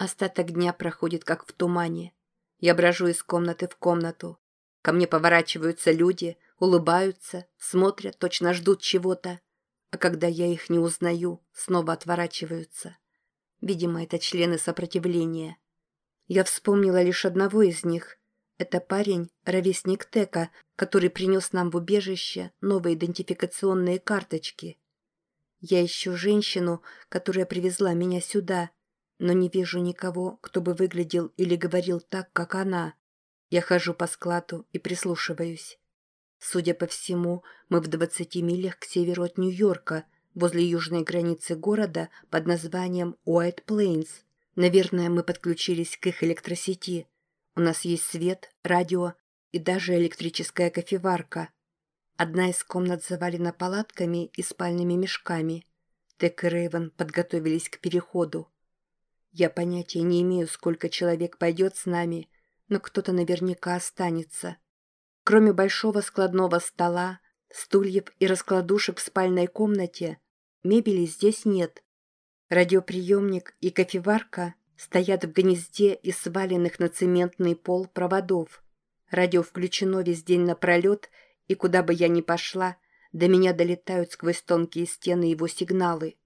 Остаток дня проходит как в тумане. Я брожу из комнаты в комнату. Ко мне поворачиваются люди, улыбаются, смотрят, точно ждут чего-то. А когда я их не узнаю, снова отворачиваются. Видимо, это члены сопротивления. Я вспомнила лишь одного из них. Это парень, ровесник Тека, который принес нам в убежище новые идентификационные карточки. Я ищу женщину, которая привезла меня сюда, но не вижу никого, кто бы выглядел или говорил так, как она. Я хожу по складу и прислушиваюсь. Судя по всему, мы в 20 милях к северу от Нью-Йорка, возле южной границы города под названием Уайт Плейнс. Наверное, мы подключились к их электросети. У нас есть свет, радио и даже электрическая кофеварка. Одна из комнат завалена палатками и спальными мешками. Тек и Рейвен подготовились к переходу. Я понятия не имею, сколько человек пойдет с нами, но кто-то наверняка останется. Кроме большого складного стола, стульев и раскладушек в спальной комнате, мебели здесь нет. Радиоприемник и кофеварка стоят в гнезде из сваленных на цементный пол проводов. Радио включено весь день напролет, и куда бы я ни пошла, до меня долетают сквозь тонкие стены его сигналы.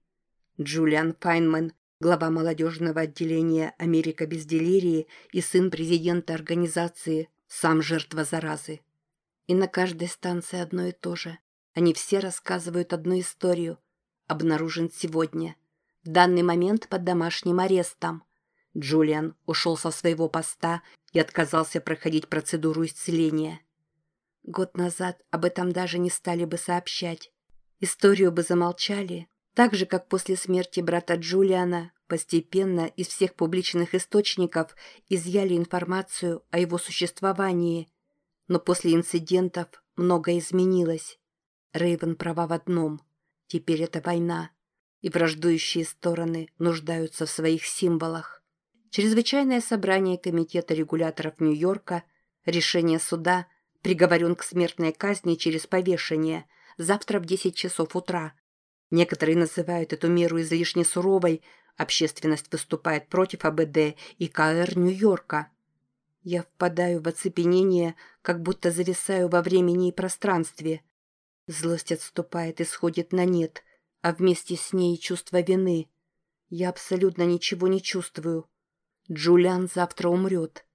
Джулиан Файнман глава молодежного отделения «Америка без делирии» и сын президента организации «Сам жертва заразы». И на каждой станции одно и то же. Они все рассказывают одну историю. Обнаружен сегодня. В данный момент под домашним арестом. Джулиан ушел со своего поста и отказался проходить процедуру исцеления. Год назад об этом даже не стали бы сообщать. Историю бы замолчали, так же, как после смерти брата Джулиана, постепенно из всех публичных источников изъяли информацию о его существовании. Но после инцидентов многое изменилось. Рейвен права в одном. Теперь это война, и враждующие стороны нуждаются в своих символах. Чрезвычайное собрание Комитета регуляторов Нью-Йорка, решение суда, приговорен к смертной казни через повешение, завтра в 10 часов утра – Некоторые называют эту меру излишне суровой, общественность выступает против АБД и КР Нью-Йорка. Я впадаю в оцепенение, как будто зависаю во времени и пространстве. Злость отступает и сходит на нет, а вместе с ней чувство вины. Я абсолютно ничего не чувствую. Джулиан завтра умрет.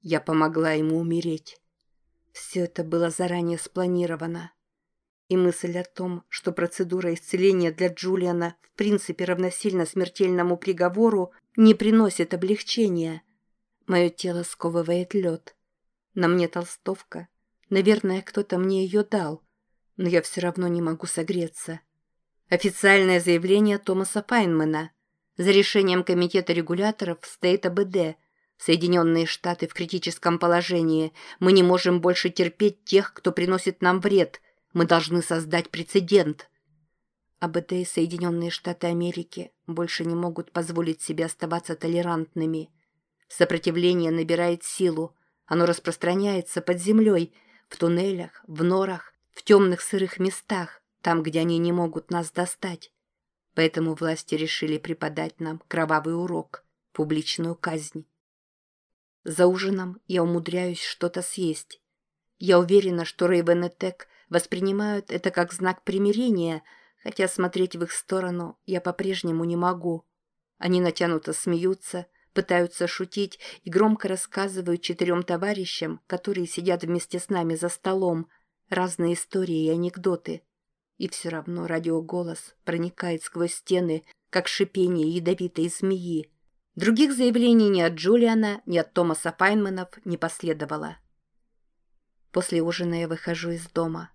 Я помогла ему умереть. Все это было заранее спланировано. И мысль о том, что процедура исцеления для Джулиана в принципе равносильно смертельному приговору, не приносит облегчения. Мое тело сковывает лед. На мне толстовка. Наверное, кто-то мне ее дал, но я все равно не могу согреться. Официальное заявление Томаса Файнмана. За решением Комитета регуляторов стоит АБД. Соединенные Штаты в критическом положении. Мы не можем больше терпеть тех, кто приносит нам вред – мы должны создать прецедент. АБТ и Соединенные Штаты Америки больше не могут позволить себе оставаться толерантными. Сопротивление набирает силу. Оно распространяется под землей, в туннелях, в норах, в темных сырых местах, там, где они не могут нас достать. Поэтому власти решили преподать нам кровавый урок, публичную казнь. За ужином я умудряюсь что-то съесть. Я уверена, что Рейвен и Тек воспринимают это как знак примирения, хотя смотреть в их сторону я по-прежнему не могу. Они натянуто смеются, пытаются шутить и громко рассказывают четырем товарищам, которые сидят вместе с нами за столом, разные истории и анекдоты. И все равно радиоголос проникает сквозь стены, как шипение ядовитой змеи. Других заявлений ни от Джулиана, ни от Томаса Файнманов не последовало. После ужина я выхожу из дома.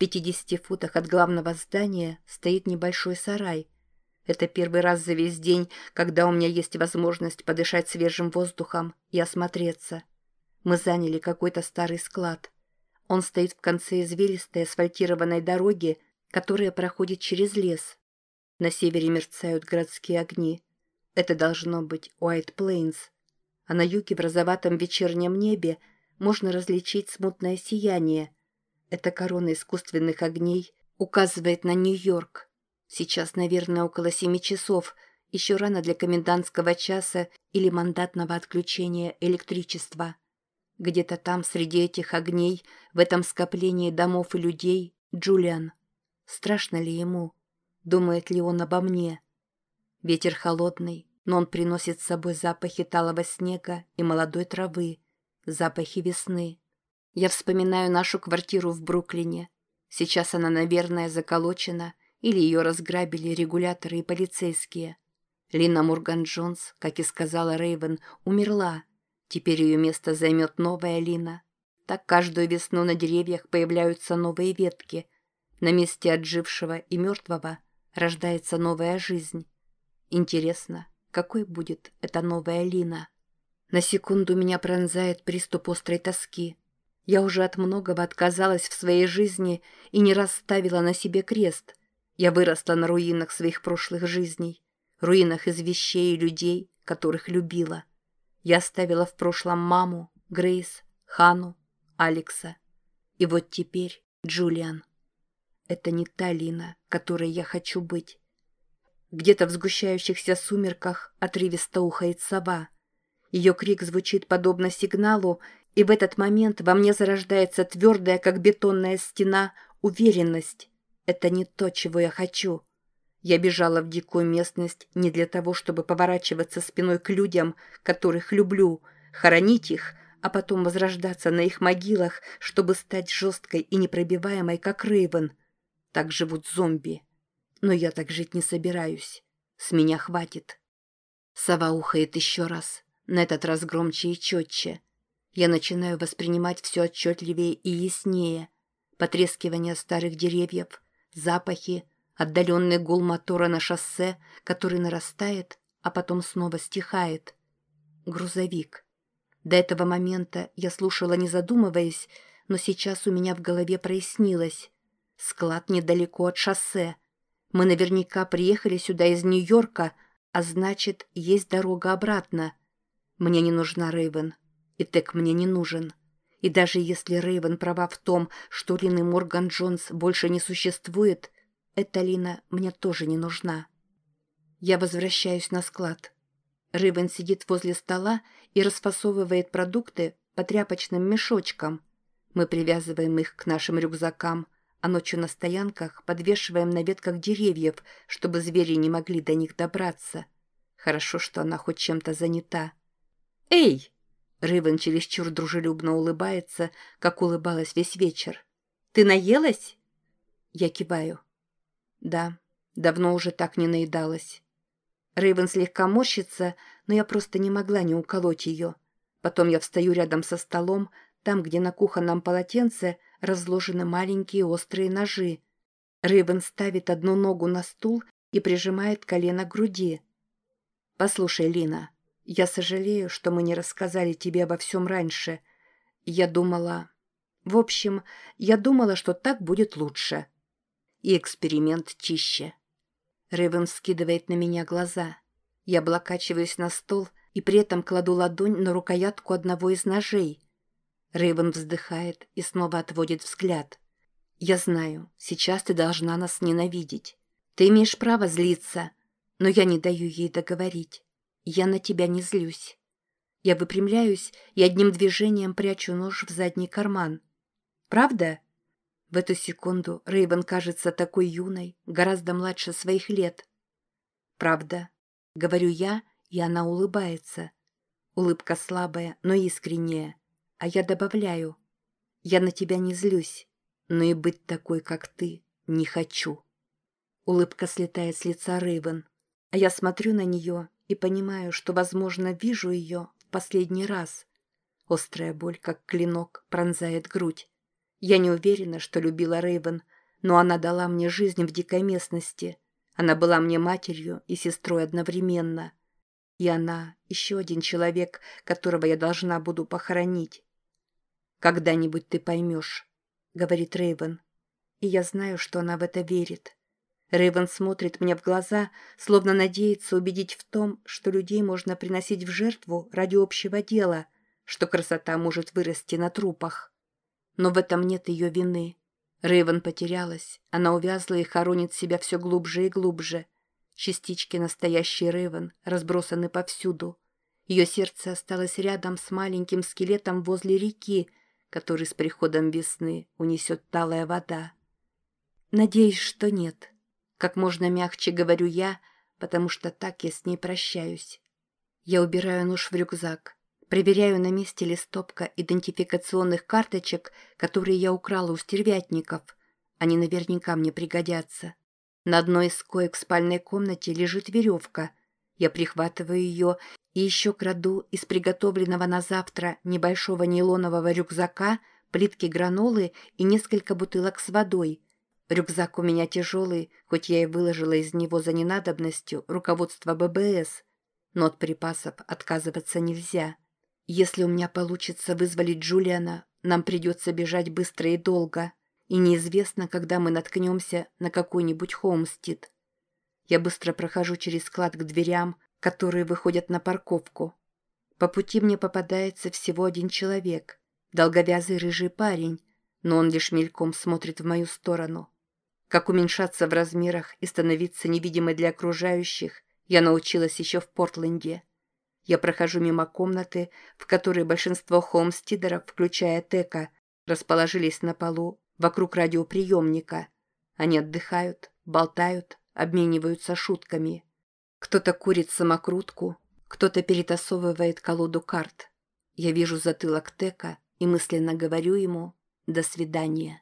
50 футах от главного здания стоит небольшой сарай. Это первый раз за весь день, когда у меня есть возможность подышать свежим воздухом и осмотреться. Мы заняли какой-то старый склад. Он стоит в конце извилистой асфальтированной дороги, которая проходит через лес. На севере мерцают городские огни. Это должно быть Уайт Плейнс. А на юге в розоватом вечернем небе можно различить смутное сияние – эта корона искусственных огней указывает на Нью-Йорк. Сейчас, наверное, около семи часов, Еще рано для комендантского часа или мандатного отключения электричества. Где-то там, среди этих огней, в этом скоплении домов и людей, Джулиан. Страшно ли ему? Думает ли он обо мне? Ветер холодный, но он приносит с собой запахи талого снега и молодой травы, запахи весны. Я вспоминаю нашу квартиру в Бруклине. Сейчас она, наверное, заколочена, или ее разграбили регуляторы и полицейские. Лина Мурган-Джонс, как и сказала Рейвен, умерла. Теперь ее место займет новая Лина. Так каждую весну на деревьях появляются новые ветки. На месте отжившего и мертвого рождается новая жизнь. Интересно, какой будет эта новая Лина? На секунду меня пронзает приступ острой тоски. Я уже от многого отказалась в своей жизни и не расставила на себе крест. Я выросла на руинах своих прошлых жизней руинах из вещей и людей, которых любила. Я оставила в прошлом маму, Грейс, Хану, Алекса. И вот теперь Джулиан. Это не та Лина, которой я хочу быть. Где-то в сгущающихся сумерках отрывисто ухает сова. Ее крик звучит подобно сигналу, и в этот момент во мне зарождается твердая, как бетонная стена, уверенность. Это не то, чего я хочу. Я бежала в дикую местность не для того, чтобы поворачиваться спиной к людям, которых люблю, хоронить их, а потом возрождаться на их могилах, чтобы стать жесткой и непробиваемой, как Рейвен. Так живут зомби. Но я так жить не собираюсь. С меня хватит. Сова ухает еще раз, на этот раз громче и четче. Я начинаю воспринимать все отчетливее и яснее. Потрескивание старых деревьев, запахи, Отдаленный гул мотора на шоссе, который нарастает, а потом снова стихает. Грузовик. До этого момента я слушала, не задумываясь, но сейчас у меня в голове прояснилось. Склад недалеко от шоссе. Мы наверняка приехали сюда из Нью-Йорка, а значит, есть дорога обратно. Мне не нужна Рейвен, и Тек мне не нужен. И даже если Рейвен права в том, что Лины Морган Джонс больше не существует, эта Лина мне тоже не нужна. Я возвращаюсь на склад. Рыбен сидит возле стола и расфасовывает продукты по тряпочным мешочкам. Мы привязываем их к нашим рюкзакам, а ночью на стоянках подвешиваем на ветках деревьев, чтобы звери не могли до них добраться. Хорошо, что она хоть чем-то занята. «Эй!» Рывен чересчур дружелюбно улыбается, как улыбалась весь вечер. «Ты наелась?» Я киваю. Да, давно уже так не наедалась. Рейвен слегка морщится, но я просто не могла не уколоть ее. Потом я встаю рядом со столом, там, где на кухонном полотенце разложены маленькие острые ножи. Рейвен ставит одну ногу на стул и прижимает колено к груди. «Послушай, Лина, я сожалею, что мы не рассказали тебе обо всем раньше. Я думала... В общем, я думала, что так будет лучше» и эксперимент чище. Рэйвен скидывает на меня глаза. Я облокачиваюсь на стол и при этом кладу ладонь на рукоятку одного из ножей. Рэйвен вздыхает и снова отводит взгляд. «Я знаю, сейчас ты должна нас ненавидеть. Ты имеешь право злиться, но я не даю ей договорить. Я на тебя не злюсь». Я выпрямляюсь и одним движением прячу нож в задний карман. «Правда?» В эту секунду Рейвен кажется такой юной, гораздо младше своих лет. «Правда», — говорю я, и она улыбается. Улыбка слабая, но искренняя. А я добавляю. «Я на тебя не злюсь, но и быть такой, как ты, не хочу». Улыбка слетает с лица Рейвен, а я смотрю на нее и понимаю, что, возможно, вижу ее в последний раз. Острая боль, как клинок, пронзает грудь. Я не уверена, что любила Рейвен, но она дала мне жизнь в дикой местности. Она была мне матерью и сестрой одновременно. И она еще один человек, которого я должна буду похоронить. «Когда-нибудь ты поймешь», — говорит Рейвен. И я знаю, что она в это верит. Рейвен смотрит мне в глаза, словно надеется убедить в том, что людей можно приносить в жертву ради общего дела, что красота может вырасти на трупах. Но в этом нет ее вины. Рейвен потерялась, она увязла и хоронит себя все глубже и глубже. Частички настоящей Рейвен разбросаны повсюду. Ее сердце осталось рядом с маленьким скелетом возле реки, который с приходом весны унесет талая вода. Надеюсь, что нет. Как можно мягче говорю я, потому что так я с ней прощаюсь. Я убираю нож в рюкзак, проверяю, на месте ли стопка идентификационных карточек, которые я украла у стервятников. Они наверняка мне пригодятся. На одной из коек в спальной комнате лежит веревка. Я прихватываю ее и еще краду из приготовленного на завтра небольшого нейлонового рюкзака плитки гранолы и несколько бутылок с водой. Рюкзак у меня тяжелый, хоть я и выложила из него за ненадобностью руководство ББС, но от припасов отказываться нельзя. Если у меня получится вызволить Джулиана, нам придется бежать быстро и долго, и неизвестно, когда мы наткнемся на какой-нибудь Холмстид. Я быстро прохожу через склад к дверям, которые выходят на парковку. По пути мне попадается всего один человек, долговязый рыжий парень, но он лишь мельком смотрит в мою сторону. Как уменьшаться в размерах и становиться невидимой для окружающих, я научилась еще в Портленде. Я прохожу мимо комнаты, в которой большинство холмстидеров, включая Тека, расположились на полу вокруг радиоприемника. Они отдыхают, болтают, обмениваются шутками. Кто-то курит самокрутку, кто-то перетасовывает колоду карт. Я вижу затылок Тека и мысленно говорю ему «до свидания».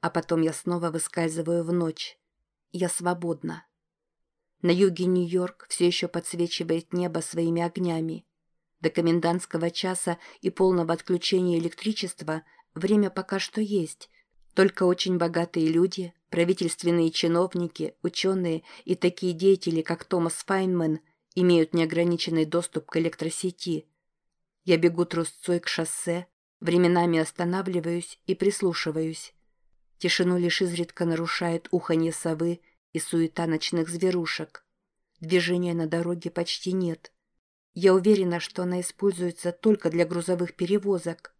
А потом я снова выскальзываю в ночь. Я свободна. На юге Нью-Йорк все еще подсвечивает небо своими огнями. До комендантского часа и полного отключения электричества время пока что есть. Только очень богатые люди, Правительственные чиновники, ученые и такие деятели, как Томас Файнман, имеют неограниченный доступ к электросети. Я бегу трусцой к шоссе, временами останавливаюсь и прислушиваюсь. Тишину лишь изредка нарушает уханье совы и суета ночных зверушек. Движения на дороге почти нет. Я уверена, что она используется только для грузовых перевозок.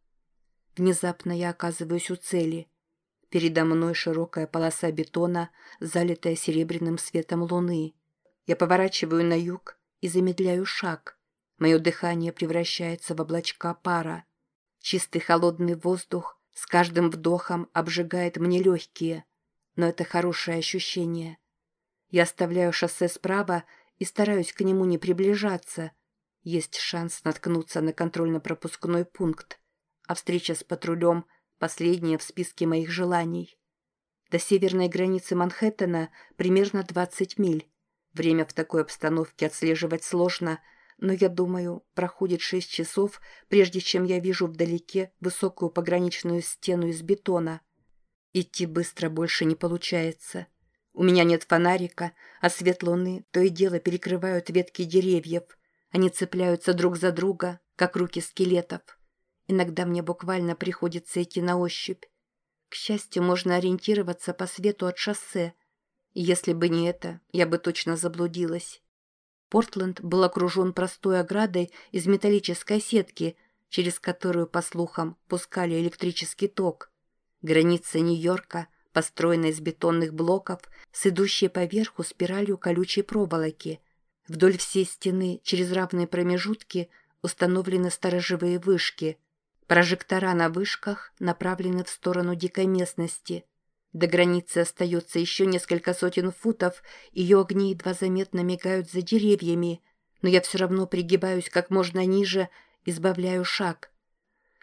Внезапно я оказываюсь у цели – Передо мной широкая полоса бетона, залитая серебряным светом луны. Я поворачиваю на юг и замедляю шаг. Мое дыхание превращается в облачка пара. Чистый холодный воздух с каждым вдохом обжигает мне легкие, но это хорошее ощущение. Я оставляю шоссе справа и стараюсь к нему не приближаться. Есть шанс наткнуться на контрольно-пропускной пункт, а встреча с патрулем – Последнее в списке моих желаний. До северной границы Манхэттена примерно 20 миль. Время в такой обстановке отслеживать сложно, но, я думаю, проходит 6 часов, прежде чем я вижу вдалеке высокую пограничную стену из бетона. Идти быстро больше не получается. У меня нет фонарика, а свет луны то и дело перекрывают ветки деревьев. Они цепляются друг за друга, как руки скелетов. Иногда мне буквально приходится идти на ощупь. К счастью, можно ориентироваться по свету от шоссе. Если бы не это, я бы точно заблудилась. Портленд был окружен простой оградой из металлической сетки, через которую, по слухам, пускали электрический ток. Граница Нью-Йорка, построенная из бетонных блоков, с идущей поверху спиралью колючей проволоки. Вдоль всей стены, через равные промежутки, установлены сторожевые вышки – Прожектора на вышках направлены в сторону дикой местности. До границы остается еще несколько сотен футов, ее огни едва заметно мигают за деревьями, но я все равно пригибаюсь как можно ниже, избавляю шаг.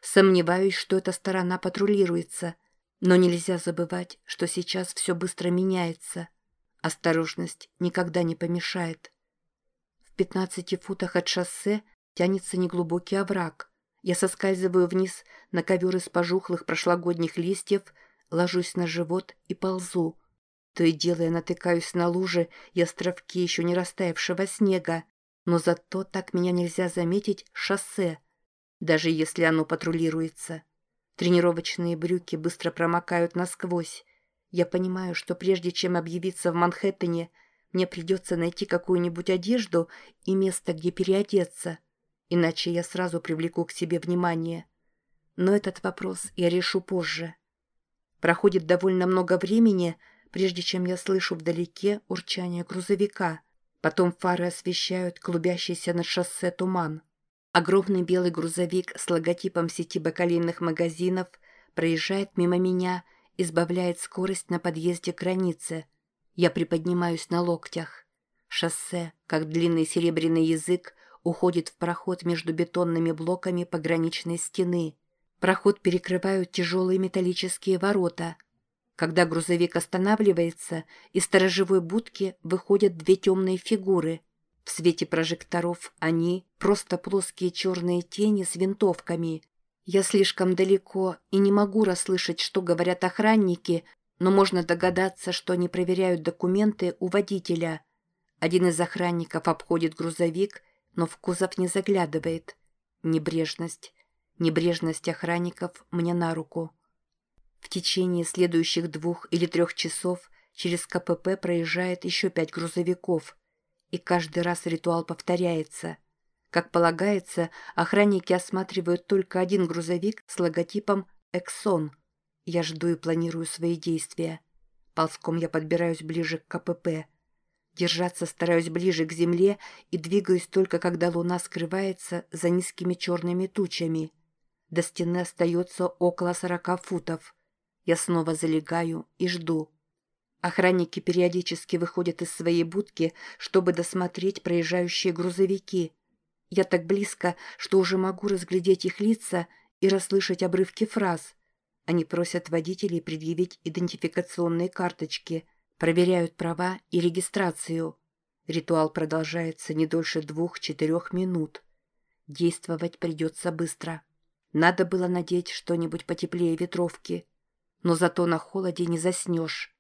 Сомневаюсь, что эта сторона патрулируется, но нельзя забывать, что сейчас все быстро меняется. Осторожность никогда не помешает. В пятнадцати футах от шоссе тянется неглубокий овраг. Я соскальзываю вниз на ковер из пожухлых прошлогодних листьев, ложусь на живот и ползу. То и дело я натыкаюсь на лужи и островки еще не растаявшего снега, но зато так меня нельзя заметить шоссе, даже если оно патрулируется. Тренировочные брюки быстро промокают насквозь. Я понимаю, что прежде чем объявиться в Манхэттене, мне придется найти какую-нибудь одежду и место, где переодеться иначе я сразу привлеку к себе внимание. Но этот вопрос я решу позже. Проходит довольно много времени, прежде чем я слышу вдалеке урчание грузовика. Потом фары освещают клубящийся над шоссе туман. Огромный белый грузовик с логотипом сети бакалейных магазинов проезжает мимо меня, избавляет скорость на подъезде к границе. Я приподнимаюсь на локтях. Шоссе, как длинный серебряный язык, уходит в проход между бетонными блоками пограничной стены. Проход перекрывают тяжелые металлические ворота. Когда грузовик останавливается, из сторожевой будки выходят две темные фигуры. В свете прожекторов они – просто плоские черные тени с винтовками. Я слишком далеко и не могу расслышать, что говорят охранники, но можно догадаться, что они проверяют документы у водителя. Один из охранников обходит грузовик, но в кузов не заглядывает. Небрежность. Небрежность охранников мне на руку. В течение следующих двух или трех часов через КПП проезжает еще пять грузовиков. И каждый раз ритуал повторяется. Как полагается, охранники осматривают только один грузовик с логотипом «Эксон». Я жду и планирую свои действия. Ползком я подбираюсь ближе к КПП. Держаться стараюсь ближе к земле и двигаюсь только когда луна скрывается за низкими черными тучами. До стены остается около сорока футов. Я снова залегаю и жду. Охранники периодически выходят из своей будки, чтобы досмотреть проезжающие грузовики. Я так близко, что уже могу разглядеть их лица и расслышать обрывки фраз. Они просят водителей предъявить идентификационные карточки, проверяют права и регистрацию. Ритуал продолжается не дольше двух-четырех минут. Действовать придется быстро. Надо было надеть что-нибудь потеплее ветровки. Но зато на холоде не заснешь.